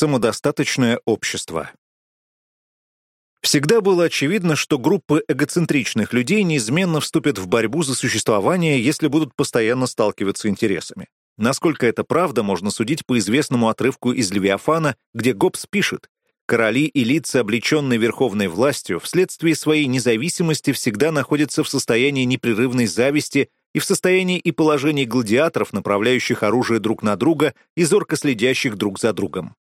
Самодостаточное общество. Всегда было очевидно, что группы эгоцентричных людей неизменно вступят в борьбу за существование, если будут постоянно сталкиваться интересами. Насколько это правда, можно судить по известному отрывку из «Левиафана», где Гоббс пишет «Короли и лица, облеченные верховной властью, вследствие своей независимости всегда находятся в состоянии непрерывной зависти и в состоянии и положении гладиаторов, направляющих оружие друг на друга и зорко следящих друг за другом.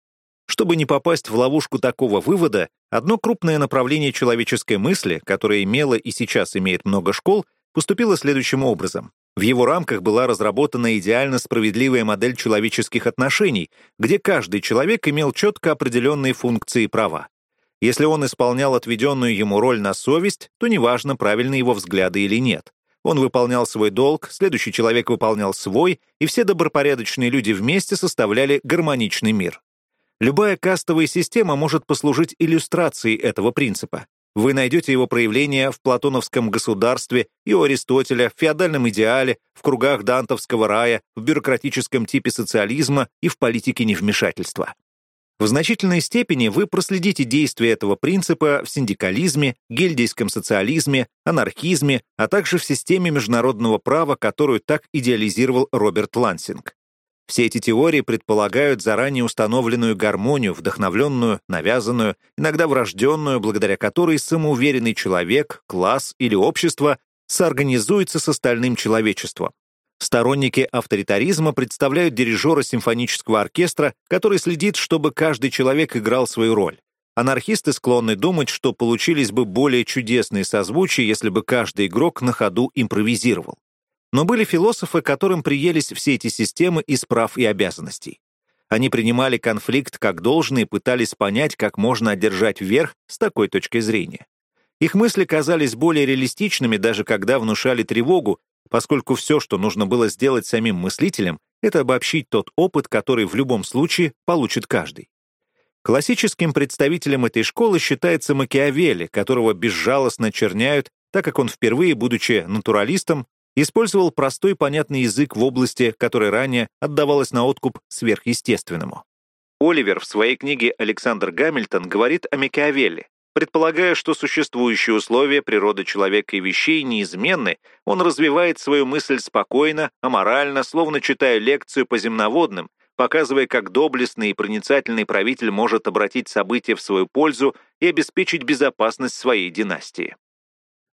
Чтобы не попасть в ловушку такого вывода, одно крупное направление человеческой мысли, которое имело и сейчас имеет много школ, поступило следующим образом. В его рамках была разработана идеально справедливая модель человеческих отношений, где каждый человек имел четко определенные функции и права. Если он исполнял отведенную ему роль на совесть, то неважно, правильны его взгляды или нет. Он выполнял свой долг, следующий человек выполнял свой, и все добропорядочные люди вместе составляли гармоничный мир. Любая кастовая система может послужить иллюстрацией этого принципа. Вы найдете его проявление в платоновском государстве и у Аристотеля, в феодальном идеале, в кругах дантовского рая, в бюрократическом типе социализма и в политике невмешательства. В значительной степени вы проследите действие этого принципа в синдикализме, гильдейском социализме, анархизме, а также в системе международного права, которую так идеализировал Роберт Лансинг. Все эти теории предполагают заранее установленную гармонию, вдохновленную, навязанную, иногда врожденную, благодаря которой самоуверенный человек, класс или общество соорганизуется с остальным человечеством. Сторонники авторитаризма представляют дирижера симфонического оркестра, который следит, чтобы каждый человек играл свою роль. Анархисты склонны думать, что получились бы более чудесные созвучия, если бы каждый игрок на ходу импровизировал. Но были философы, которым приелись все эти системы из прав и обязанностей. Они принимали конфликт как должное и пытались понять, как можно одержать верх с такой точки зрения. Их мысли казались более реалистичными, даже когда внушали тревогу, поскольку все, что нужно было сделать самим мыслителям, это обобщить тот опыт, который в любом случае получит каждый. Классическим представителем этой школы считается Макиавелли, которого безжалостно черняют, так как он впервые, будучи натуралистом, использовал простой понятный язык в области, которая ранее отдавалась на откуп сверхъестественному. Оливер в своей книге «Александр Гамильтон» говорит о Макиавелли. Предполагая, что существующие условия природы человека и вещей неизменны, он развивает свою мысль спокойно, аморально, словно читая лекцию по земноводным, показывая, как доблестный и проницательный правитель может обратить события в свою пользу и обеспечить безопасность своей династии.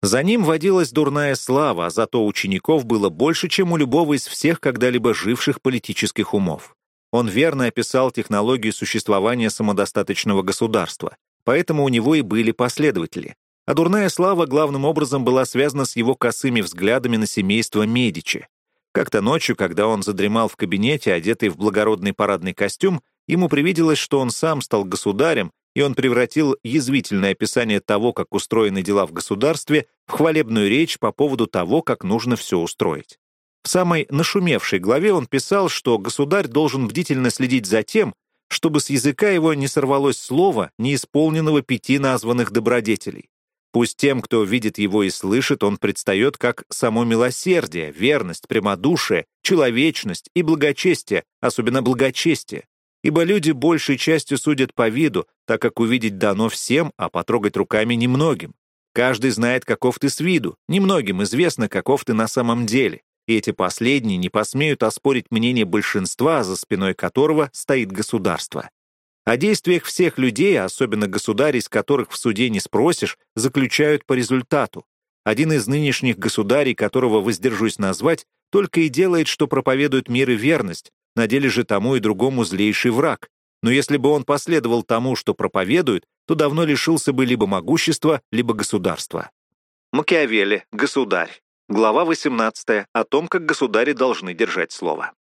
За ним водилась дурная слава, а зато учеников было больше, чем у любого из всех когда-либо живших политических умов. Он верно описал технологию существования самодостаточного государства, поэтому у него и были последователи. А дурная слава главным образом была связана с его косыми взглядами на семейство Медичи. Как-то ночью, когда он задремал в кабинете, одетый в благородный парадный костюм, ему привиделось, что он сам стал государем и он превратил язвительное описание того, как устроены дела в государстве, в хвалебную речь по поводу того, как нужно все устроить. В самой нашумевшей главе он писал, что государь должен бдительно следить за тем, чтобы с языка его не сорвалось слово, не исполненного пяти названных добродетелей. Пусть тем, кто видит его и слышит, он предстает как само милосердие, верность, прямодушие, человечность и благочестие, особенно благочестие, Ибо люди большей частью судят по виду, так как увидеть дано всем, а потрогать руками немногим. Каждый знает, каков ты с виду, немногим известно, каков ты на самом деле. И эти последние не посмеют оспорить мнение большинства, за спиной которого стоит государство. О действиях всех людей, особенно государей, с которых в суде не спросишь, заключают по результату. Один из нынешних государей, которого воздержусь назвать, только и делает, что проповедует мир и верность, на деле же тому и другому злейший враг. Но если бы он последовал тому, что проповедует, то давно лишился бы либо могущества, либо государства. Макиавелли, государь. Глава 18 о том, как государи должны держать слово.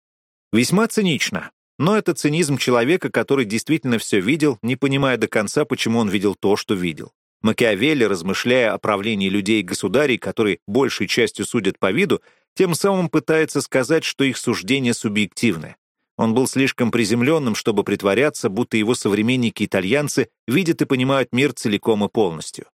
Весьма цинично. Но это цинизм человека, который действительно все видел, не понимая до конца, почему он видел то, что видел. Макиавелли, размышляя о правлении людей и государей, которые большей частью судят по виду, тем самым пытается сказать, что их суждения субъективны. Он был слишком приземленным, чтобы притворяться, будто его современники-итальянцы видят и понимают мир целиком и полностью.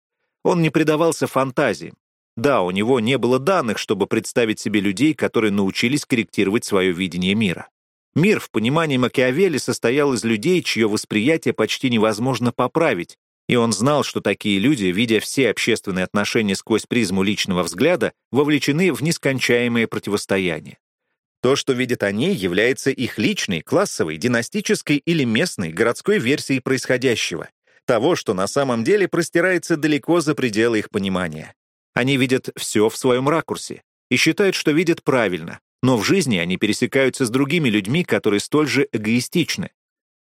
Он не предавался фантазии. Да, у него не было данных, чтобы представить себе людей, которые научились корректировать свое видение мира. Мир в понимании Макиавелли состоял из людей, чье восприятие почти невозможно поправить, и он знал, что такие люди, видя все общественные отношения сквозь призму личного взгляда, вовлечены в нескончаемые противостояния. То, что видят они, является их личной, классовой, династической или местной городской версией происходящего, того, что на самом деле простирается далеко за пределы их понимания. Они видят все в своем ракурсе и считают, что видят правильно, но в жизни они пересекаются с другими людьми, которые столь же эгоистичны,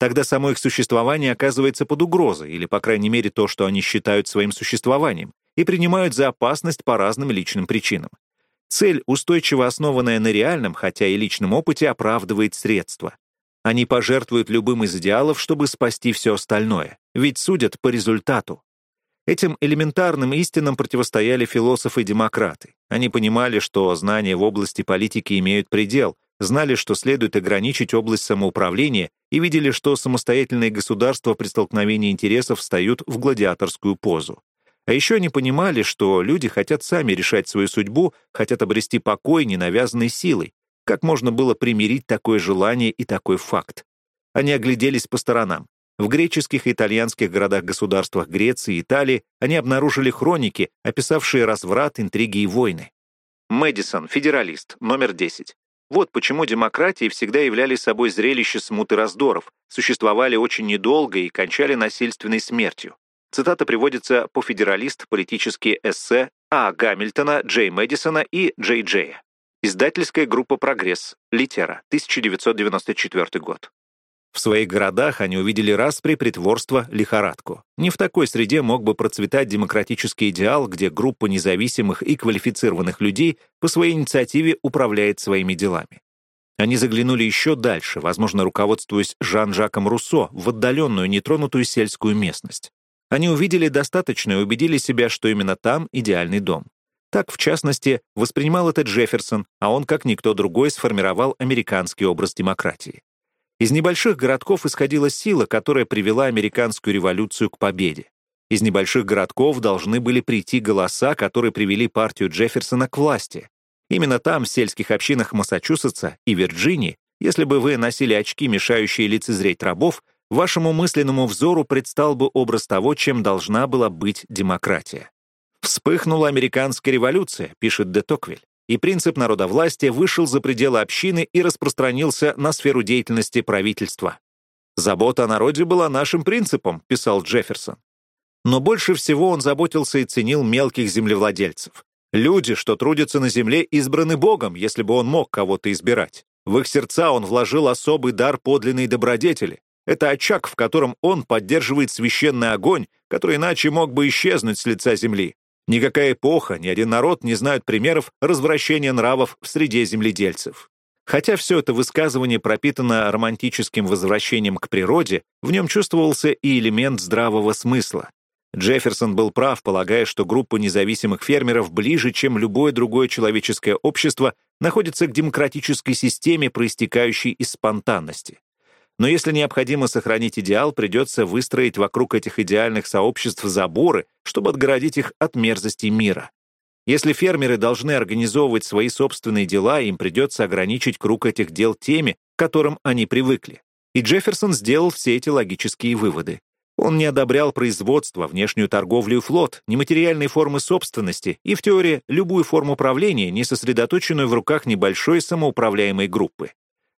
Тогда само их существование оказывается под угрозой, или, по крайней мере, то, что они считают своим существованием, и принимают за опасность по разным личным причинам. Цель, устойчиво основанная на реальном, хотя и личном опыте, оправдывает средства. Они пожертвуют любым из идеалов, чтобы спасти все остальное, ведь судят по результату. Этим элементарным истинам противостояли философы-демократы. Они понимали, что знания в области политики имеют предел, знали, что следует ограничить область самоуправления и видели, что самостоятельные государства при столкновении интересов встают в гладиаторскую позу. А еще они понимали, что люди хотят сами решать свою судьбу, хотят обрести покой ненавязанной силой. Как можно было примирить такое желание и такой факт? Они огляделись по сторонам. В греческих и итальянских городах-государствах Греции и Италии они обнаружили хроники, описавшие разврат, интриги и войны. Мэдисон, федералист, номер 10. Вот почему демократии всегда являли собой зрелище смуты раздоров, существовали очень недолго и кончали насильственной смертью. Цитата приводится по федералист политические эссе А. Гамильтона, Джей Мэдисона и Джей Джея. Издательская группа «Прогресс», Литера, 1994 год. В своих городах они увидели распри, притворство, лихорадку. Не в такой среде мог бы процветать демократический идеал, где группа независимых и квалифицированных людей по своей инициативе управляет своими делами. Они заглянули еще дальше, возможно, руководствуясь Жан-Жаком Руссо, в отдаленную, нетронутую сельскую местность. Они увидели достаточно и убедили себя, что именно там идеальный дом. Так, в частности, воспринимал это Джефферсон, а он, как никто другой, сформировал американский образ демократии. Из небольших городков исходила сила, которая привела американскую революцию к победе. Из небольших городков должны были прийти голоса, которые привели партию Джефферсона к власти. Именно там, в сельских общинах Массачусетса и Вирджинии, если бы вы носили очки, мешающие лицезреть рабов, вашему мысленному взору предстал бы образ того, чем должна была быть демократия. «Вспыхнула американская революция», — пишет де Токвиль и принцип народовластия вышел за пределы общины и распространился на сферу деятельности правительства. «Забота о народе была нашим принципом», — писал Джефферсон. Но больше всего он заботился и ценил мелких землевладельцев. Люди, что трудятся на земле, избраны Богом, если бы он мог кого-то избирать. В их сердца он вложил особый дар подлинной добродетели. Это очаг, в котором он поддерживает священный огонь, который иначе мог бы исчезнуть с лица земли. Никакая эпоха, ни один народ не знают примеров развращения нравов в среде земледельцев. Хотя все это высказывание пропитано романтическим возвращением к природе, в нем чувствовался и элемент здравого смысла. Джефферсон был прав, полагая, что группа независимых фермеров ближе, чем любое другое человеческое общество, находится к демократической системе, проистекающей из спонтанности. Но если необходимо сохранить идеал, придется выстроить вокруг этих идеальных сообществ заборы, чтобы отгородить их от мерзостей мира. Если фермеры должны организовывать свои собственные дела, им придется ограничить круг этих дел теми, к которым они привыкли. И Джефферсон сделал все эти логические выводы. Он не одобрял производство, внешнюю торговлю и флот, нематериальные формы собственности и, в теории, любую форму правления, не сосредоточенную в руках небольшой самоуправляемой группы.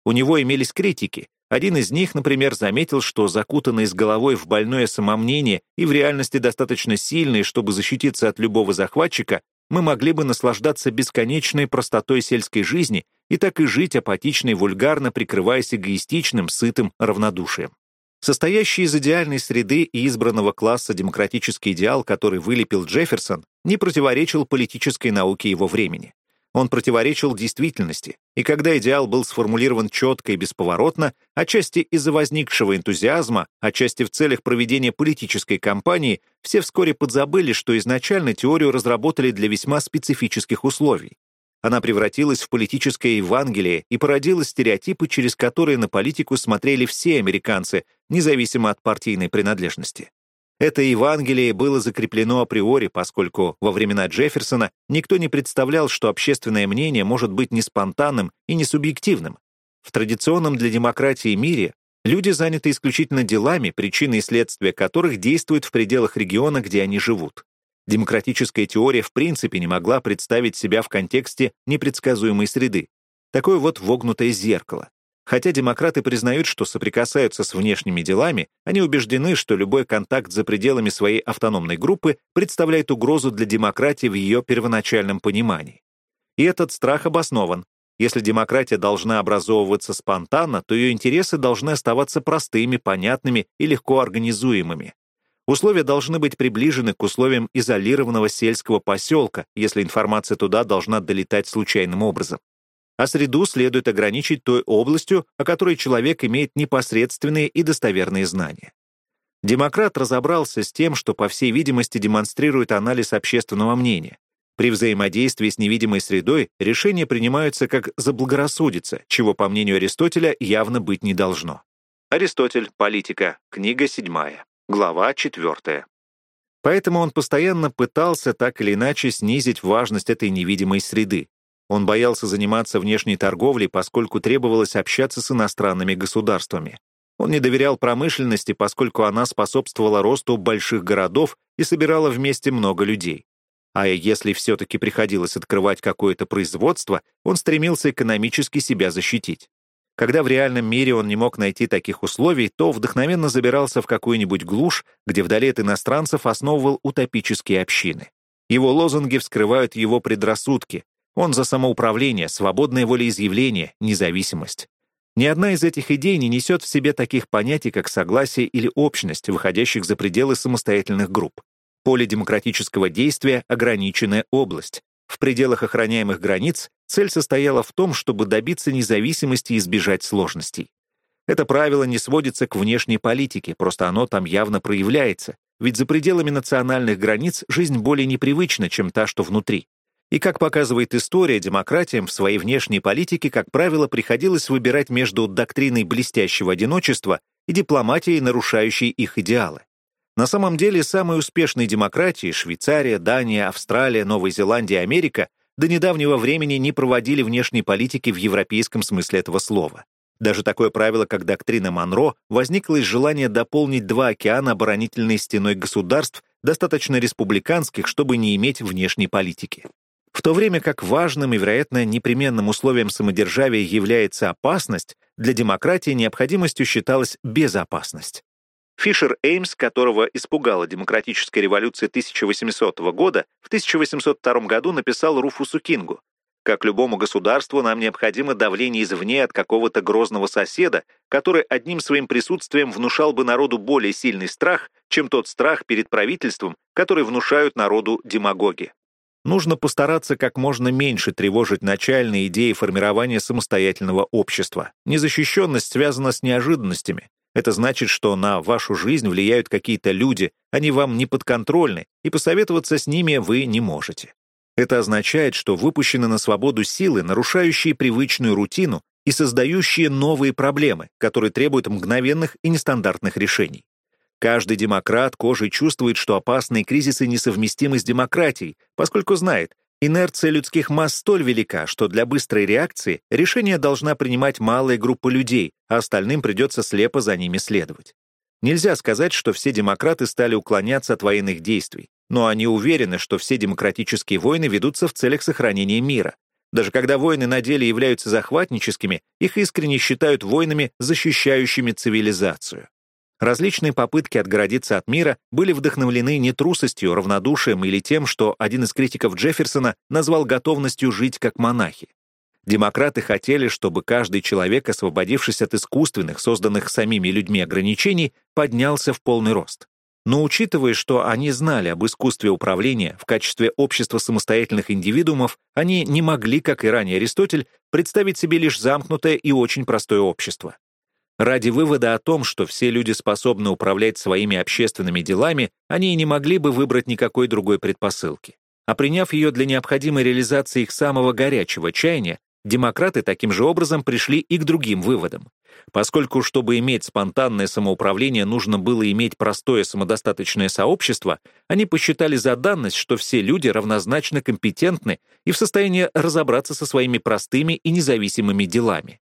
У него имелись критики, один из них, например, заметил, что закутанный с головой в больное самомнение и в реальности достаточно сильный, чтобы защититься от любого захватчика, мы могли бы наслаждаться бесконечной простотой сельской жизни и так и жить апатично и вульгарно, прикрываясь эгоистичным, сытым равнодушием. Состоящий из идеальной среды и избранного класса демократический идеал, который вылепил Джефферсон, не противоречил политической науке его времени. Он противоречил действительности, и когда идеал был сформулирован четко и бесповоротно, отчасти из-за возникшего энтузиазма, отчасти в целях проведения политической кампании, все вскоре подзабыли, что изначально теорию разработали для весьма специфических условий. Она превратилась в политическое Евангелие и породила стереотипы, через которые на политику смотрели все американцы, независимо от партийной принадлежности. Это Евангелие было закреплено априори, поскольку во времена Джефферсона никто не представлял, что общественное мнение может быть не спонтанным и не субъективным. В традиционном для демократии мире люди заняты исключительно делами, причины и следствия которых действуют в пределах региона, где они живут. Демократическая теория в принципе не могла представить себя в контексте непредсказуемой среды. Такое вот вогнутое зеркало. Хотя демократы признают, что соприкасаются с внешними делами, они убеждены, что любой контакт за пределами своей автономной группы представляет угрозу для демократии в ее первоначальном понимании. И этот страх обоснован. Если демократия должна образовываться спонтанно, то ее интересы должны оставаться простыми, понятными и легко организуемыми. Условия должны быть приближены к условиям изолированного сельского поселка, если информация туда должна долетать случайным образом а среду следует ограничить той областью, о которой человек имеет непосредственные и достоверные знания. Демократ разобрался с тем, что, по всей видимости, демонстрирует анализ общественного мнения. При взаимодействии с невидимой средой решения принимаются как заблагорассудится, чего, по мнению Аристотеля, явно быть не должно. Аристотель. Политика. Книга 7. Глава 4. Поэтому он постоянно пытался так или иначе снизить важность этой невидимой среды, он боялся заниматься внешней торговлей, поскольку требовалось общаться с иностранными государствами. Он не доверял промышленности, поскольку она способствовала росту больших городов и собирала вместе много людей. А если все-таки приходилось открывать какое-то производство, он стремился экономически себя защитить. Когда в реальном мире он не мог найти таких условий, то вдохновенно забирался в какую-нибудь глушь, где вдали от иностранцев основывал утопические общины. Его лозунги вскрывают его предрассудки, он за самоуправление, свободное волеизъявление, независимость. Ни одна из этих идей не несет в себе таких понятий, как согласие или общность, выходящих за пределы самостоятельных групп. Поле демократического действия — ограниченная область. В пределах охраняемых границ цель состояла в том, чтобы добиться независимости и избежать сложностей. Это правило не сводится к внешней политике, просто оно там явно проявляется, ведь за пределами национальных границ жизнь более непривычна, чем та, что внутри. И, как показывает история, демократиям в своей внешней политике, как правило, приходилось выбирать между доктриной блестящего одиночества и дипломатией, нарушающей их идеалы. На самом деле, самые успешные демократии — Швейцария, Дания, Австралия, Новая Зеландия, Америка — до недавнего времени не проводили внешней политики в европейском смысле этого слова. Даже такое правило, как доктрина Монро, возникло из желания дополнить два океана оборонительной стеной государств, достаточно республиканских, чтобы не иметь внешней политики. В то время как важным и, вероятно, непременным условием самодержавия является опасность, для демократии необходимостью считалась безопасность. Фишер Эймс, которого испугала демократическая революция 1800 года, в 1802 году написал Руфусу Кингу «Как любому государству нам необходимо давление извне от какого-то грозного соседа, который одним своим присутствием внушал бы народу более сильный страх, чем тот страх перед правительством, который внушают народу демагоги». Нужно постараться как можно меньше тревожить начальные идеи формирования самостоятельного общества. Незащищенность связана с неожиданностями. Это значит, что на вашу жизнь влияют какие-то люди, они вам не подконтрольны, и посоветоваться с ними вы не можете. Это означает, что выпущены на свободу силы, нарушающие привычную рутину и создающие новые проблемы, которые требуют мгновенных и нестандартных решений. Каждый демократ кожей чувствует, что опасные кризисы несовместимы с демократией, поскольку знает, инерция людских масс столь велика, что для быстрой реакции решение должна принимать малая группа людей, а остальным придется слепо за ними следовать. Нельзя сказать, что все демократы стали уклоняться от военных действий, но они уверены, что все демократические войны ведутся в целях сохранения мира. Даже когда войны на деле являются захватническими, их искренне считают войнами, защищающими цивилизацию. Различные попытки отгородиться от мира были вдохновлены не трусостью, равнодушием или тем, что один из критиков Джефферсона назвал готовностью жить как монахи. Демократы хотели, чтобы каждый человек, освободившись от искусственных, созданных самими людьми ограничений, поднялся в полный рост. Но учитывая, что они знали об искусстве управления в качестве общества самостоятельных индивидуумов, они не могли, как и ранее Аристотель, представить себе лишь замкнутое и очень простое общество. Ради вывода о том, что все люди способны управлять своими общественными делами, они и не могли бы выбрать никакой другой предпосылки. А приняв ее для необходимой реализации их самого горячего чаяния, демократы таким же образом пришли и к другим выводам. Поскольку, чтобы иметь спонтанное самоуправление, нужно было иметь простое самодостаточное сообщество, они посчитали за данность, что все люди равнозначно компетентны и в состоянии разобраться со своими простыми и независимыми делами.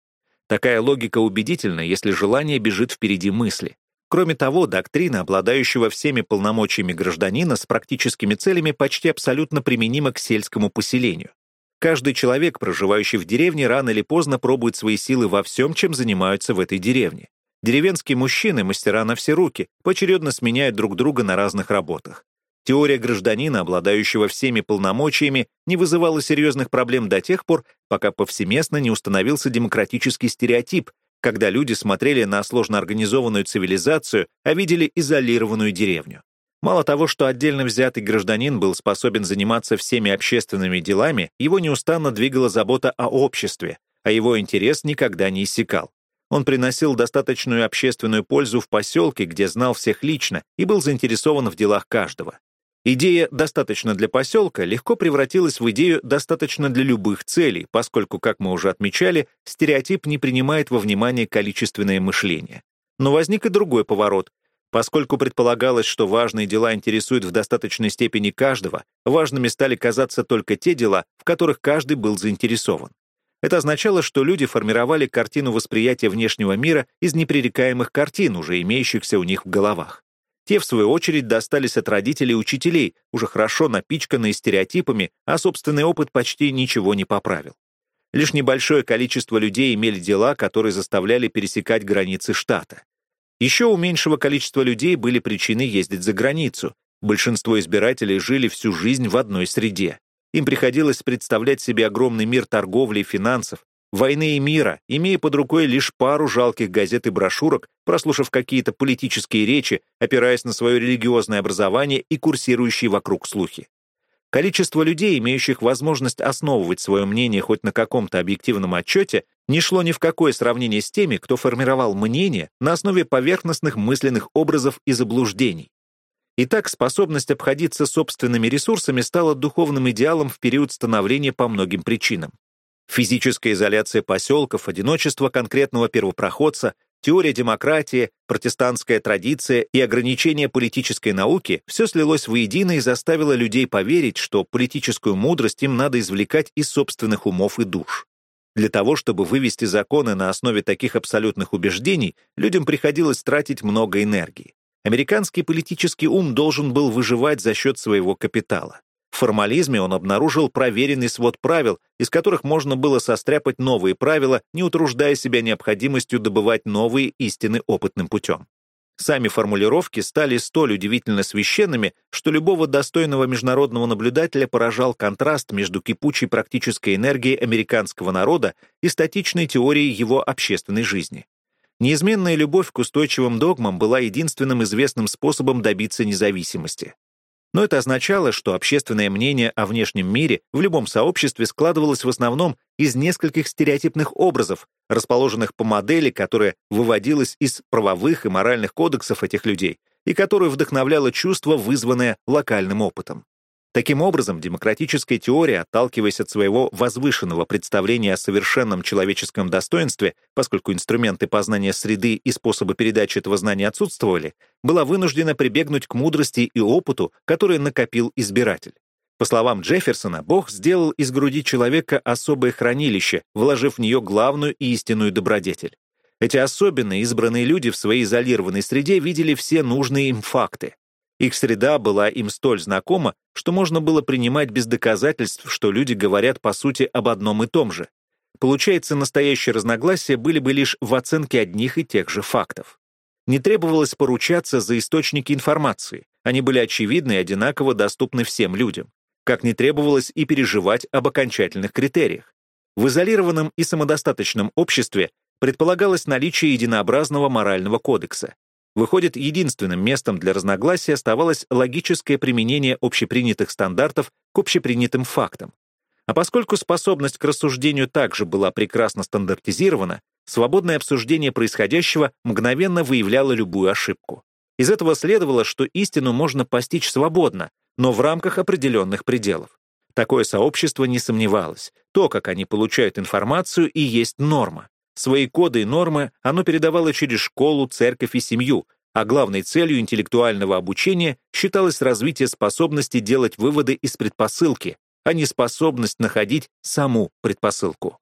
Такая логика убедительна, если желание бежит впереди мысли. Кроме того, доктрина, обладающего всеми полномочиями гражданина с практическими целями, почти абсолютно применима к сельскому поселению. Каждый человек, проживающий в деревне, рано или поздно пробует свои силы во всем, чем занимаются в этой деревне. Деревенские мужчины, мастера на все руки, поочередно сменяют друг друга на разных работах. Теория гражданина, обладающего всеми полномочиями, не вызывала серьезных проблем до тех пор, пока повсеместно не установился демократический стереотип, когда люди смотрели на сложно организованную цивилизацию, а видели изолированную деревню. Мало того, что отдельно взятый гражданин был способен заниматься всеми общественными делами, его неустанно двигала забота о обществе, а его интерес никогда не иссякал. Он приносил достаточную общественную пользу в поселке, где знал всех лично и был заинтересован в делах каждого. Идея «достаточно для поселка» легко превратилась в идею «достаточно для любых целей», поскольку, как мы уже отмечали, стереотип не принимает во внимание количественное мышление. Но возник и другой поворот. Поскольку предполагалось, что важные дела интересуют в достаточной степени каждого, важными стали казаться только те дела, в которых каждый был заинтересован. Это означало, что люди формировали картину восприятия внешнего мира из непререкаемых картин, уже имеющихся у них в головах. Те, в свою очередь, достались от родителей и учителей, уже хорошо напичканные стереотипами, а собственный опыт почти ничего не поправил. Лишь небольшое количество людей имели дела, которые заставляли пересекать границы штата. Еще у меньшего количества людей были причины ездить за границу. Большинство избирателей жили всю жизнь в одной среде. Им приходилось представлять себе огромный мир торговли и финансов, войны и мира, имея под рукой лишь пару жалких газет и брошюрок, прослушав какие-то политические речи, опираясь на свое религиозное образование и курсирующие вокруг слухи. Количество людей, имеющих возможность основывать свое мнение хоть на каком-то объективном отчете, не шло ни в какое сравнение с теми, кто формировал мнение на основе поверхностных мысленных образов и заблуждений. Итак, способность обходиться собственными ресурсами стала духовным идеалом в период становления по многим причинам. Физическая изоляция поселков, одиночество конкретного первопроходца, теория демократии, протестантская традиция и ограничение политической науки все слилось воедино и заставило людей поверить, что политическую мудрость им надо извлекать из собственных умов и душ. Для того, чтобы вывести законы на основе таких абсолютных убеждений, людям приходилось тратить много энергии. Американский политический ум должен был выживать за счет своего капитала. Формализме он обнаружил проверенный свод правил, из которых можно было состряпать новые правила, не утруждая себя необходимостью добывать новые истины опытным путем. Сами формулировки стали столь удивительно священными, что любого достойного международного наблюдателя поражал контраст между кипучей практической энергией американского народа и статичной теорией его общественной жизни. Неизменная любовь к устойчивым догмам была единственным известным способом добиться независимости. Но это означало, что общественное мнение о внешнем мире в любом сообществе складывалось в основном из нескольких стереотипных образов, расположенных по модели, которая выводилась из правовых и моральных кодексов этих людей и которую вдохновляло чувство, вызванное локальным опытом. Таким образом, демократическая теория, отталкиваясь от своего возвышенного представления о совершенном человеческом достоинстве, поскольку инструменты познания среды и способы передачи этого знания отсутствовали, была вынуждена прибегнуть к мудрости и опыту, который накопил избиратель. По словам Джефферсона, Бог сделал из груди человека особое хранилище, вложив в нее главную и истинную добродетель. Эти особенные избранные люди в своей изолированной среде видели все нужные им факты. Их среда была им столь знакома, что можно было принимать без доказательств, что люди говорят по сути об одном и том же. Получается, настоящие разногласия были бы лишь в оценке одних и тех же фактов. Не требовалось поручаться за источники информации, они были очевидны и одинаково доступны всем людям, как не требовалось и переживать об окончательных критериях. В изолированном и самодостаточном обществе предполагалось наличие единообразного морального кодекса. Выходит, единственным местом для разногласия оставалось логическое применение общепринятых стандартов к общепринятым фактам. А поскольку способность к рассуждению также была прекрасно стандартизирована, свободное обсуждение происходящего мгновенно выявляло любую ошибку. Из этого следовало, что истину можно постичь свободно, но в рамках определенных пределов. Такое сообщество не сомневалось. То, как они получают информацию, и есть норма. Свои коды и нормы оно передавало через школу, церковь и семью, а главной целью интеллектуального обучения считалось развитие способности делать выводы из предпосылки, а не способность находить саму предпосылку.